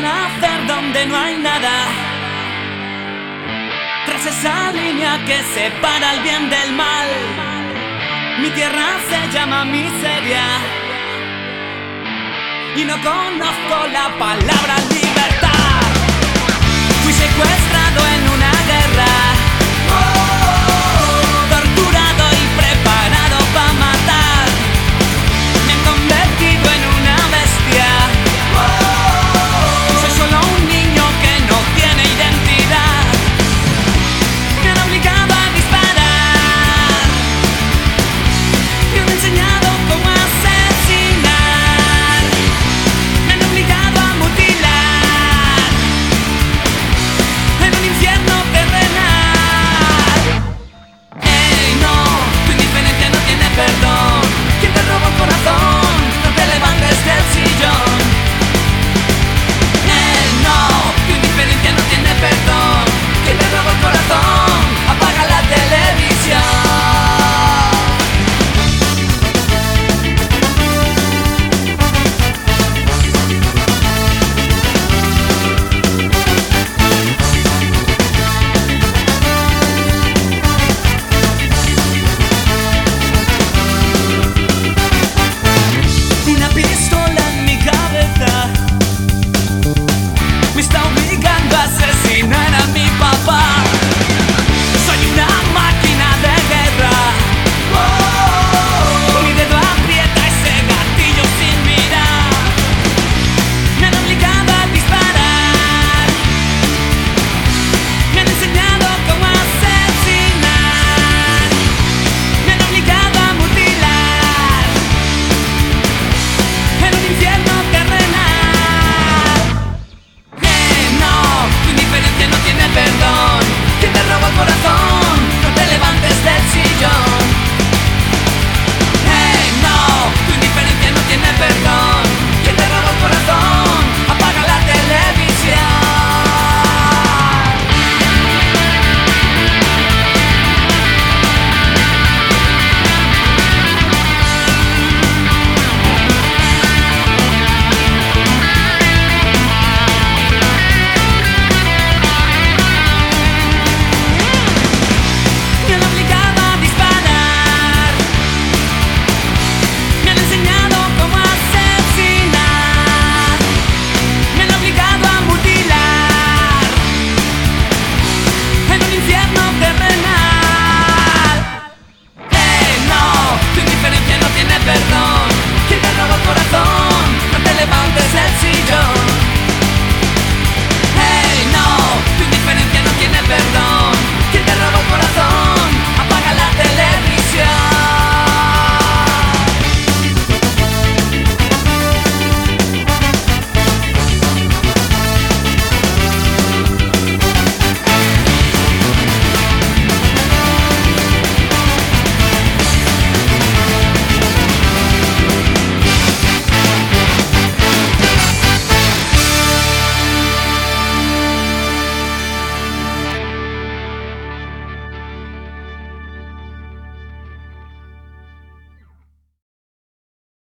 donde no hay nada. Tras esa línea que separa el bien del mal, mi tierra se llama miseria. Y no conozco la palabra libertad. Fui secuestrado en